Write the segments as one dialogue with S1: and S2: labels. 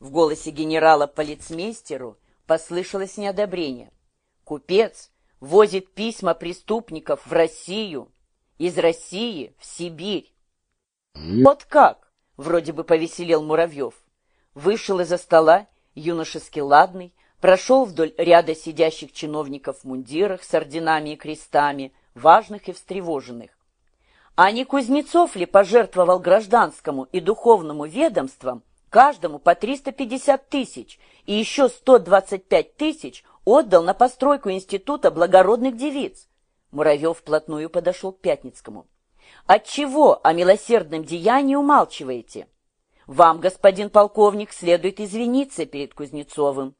S1: В голосе генерала-полицмейстеру послышалось неодобрение. Купец возит письма преступников в Россию, из России в Сибирь. Вот как! Вроде бы повеселел Муравьев. Вышел из-за стола, юношески ладный, прошел вдоль ряда сидящих чиновников в мундирах с орденами и крестами, важных и встревоженных. А не Кузнецов ли пожертвовал гражданскому и духовному ведомствам каждому по 350 тысяч и еще 125 тысяч отдал на постройку Института благородных девиц? Муравьев вплотную подошел к Пятницкому. Отчего о милосердном деянии умалчиваете? Вам, господин полковник, следует извиниться перед Кузнецовым.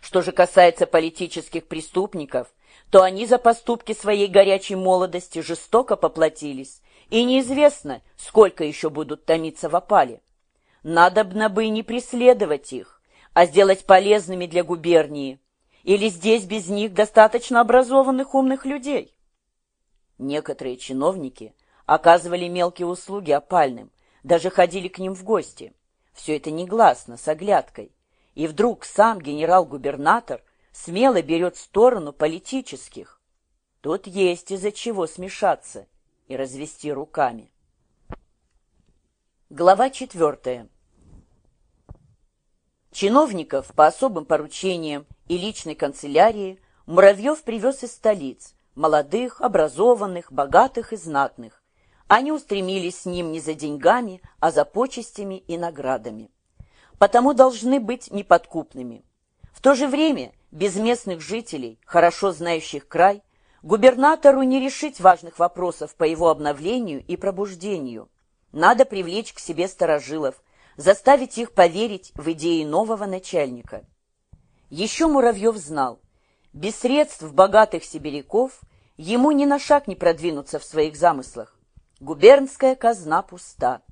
S1: Что же касается политических преступников, то они за поступки своей горячей молодости жестоко поплатились, и неизвестно, сколько еще будут томиться в опале. Надобно бы не преследовать их, а сделать полезными для губернии. Или здесь без них достаточно образованных умных людей? Некоторые чиновники оказывали мелкие услуги опальным, даже ходили к ним в гости. Все это негласно, с оглядкой. И вдруг сам генерал-губернатор смело берет сторону политических. Тут есть из-за чего смешаться и развести руками. Глава четвертая. Чиновников по особым поручениям и личной канцелярии Муравьев привез из столиц, молодых, образованных, богатых и знатных. Они устремились с ним не за деньгами, а за почестями и наградами. Потому должны быть неподкупными. В то же время, без местных жителей, хорошо знающих край, губернатору не решить важных вопросов по его обновлению и пробуждению. Надо привлечь к себе старожилов, заставить их поверить в идеи нового начальника. Еще Муравьев знал, без средств богатых сибиряков ему ни на шаг не продвинуться в своих замыслах. Губернская казна пуста.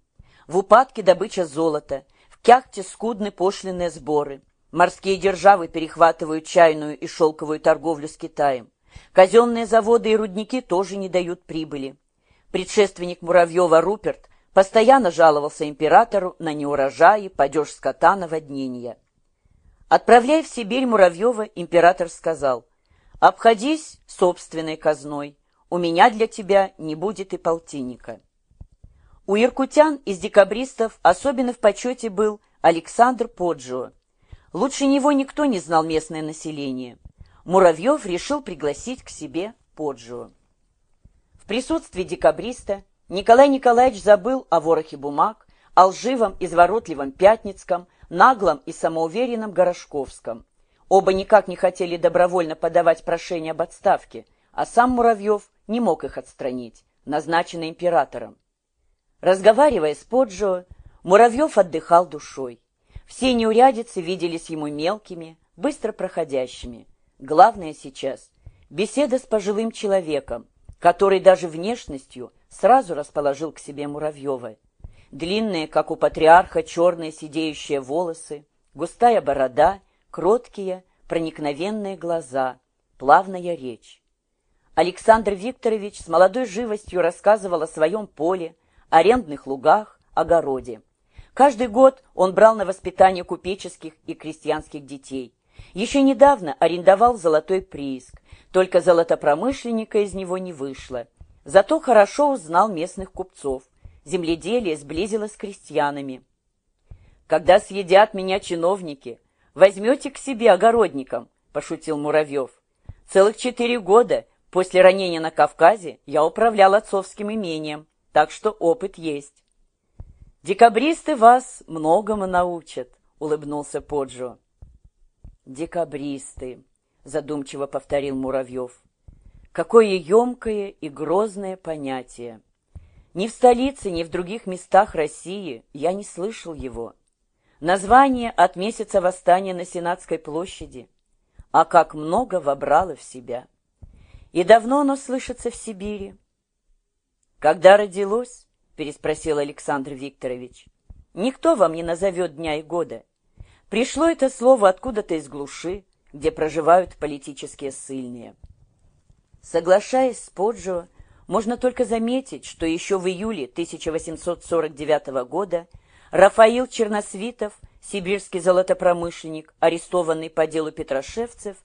S1: В упадке добыча золота, в кяхте скудны пошлинные сборы. Морские державы перехватывают чайную и шелковую торговлю с Китаем. Казенные заводы и рудники тоже не дают прибыли. Предшественник Муравьева Руперт постоянно жаловался императору на неурожаи, падеж скота, наводнения. Отправляя в Сибирь Муравьева, император сказал, «Обходись собственной казной, у меня для тебя не будет и полтинника. У иркутян из декабристов особенно в почете был Александр Поджио. Лучше него никто не знал местное население. Муравьев решил пригласить к себе Поджио. В присутствии декабриста Николай Николаевич забыл о ворохе бумаг, о лживом, изворотливом Пятницком, наглом и самоуверенном Горошковском. Оба никак не хотели добровольно подавать прошение об отставке, а сам Муравьев не мог их отстранить, назначенный императором. Разговаривая с Поджио, Муравьев отдыхал душой. Все неурядицы виделись ему мелкими, быстро проходящими. Главное сейчас — беседа с пожилым человеком, который даже внешностью сразу расположил к себе Муравьева. Длинные, как у патриарха, черные сидеющие волосы, густая борода, кроткие, проникновенные глаза, плавная речь. Александр Викторович с молодой живостью рассказывал о своем поле, арендных лугах, огороде. Каждый год он брал на воспитание купеческих и крестьянских детей. Еще недавно арендовал золотой прииск, только золотопромышленника из него не вышло. Зато хорошо узнал местных купцов. Земледелие сблизило с крестьянами. «Когда съедят меня чиновники, возьмете к себе огородником», — пошутил Муравьев. «Целых четыре года После ранения на Кавказе я управлял отцовским имением, так что опыт есть. «Декабристы вас многому научат», — улыбнулся Поджо. «Декабристы», — задумчиво повторил Муравьев. «Какое емкое и грозное понятие! Ни в столице, ни в других местах России я не слышал его. Название от месяца восстания на Сенатской площади, а как много вобрало в себя». И давно оно слышится в Сибири. Когда родилось? переспросил Александр Викторович. Никто вам не назовет дня и года. Пришло это слово откуда-то из глуши, где проживают политические ссыльные. Соглашаясь с Поджио, можно только заметить, что еще в июле 1849 года Рафаил Черносвитов сибирский золотопромышленник, арестованный по делу Петрошевцев,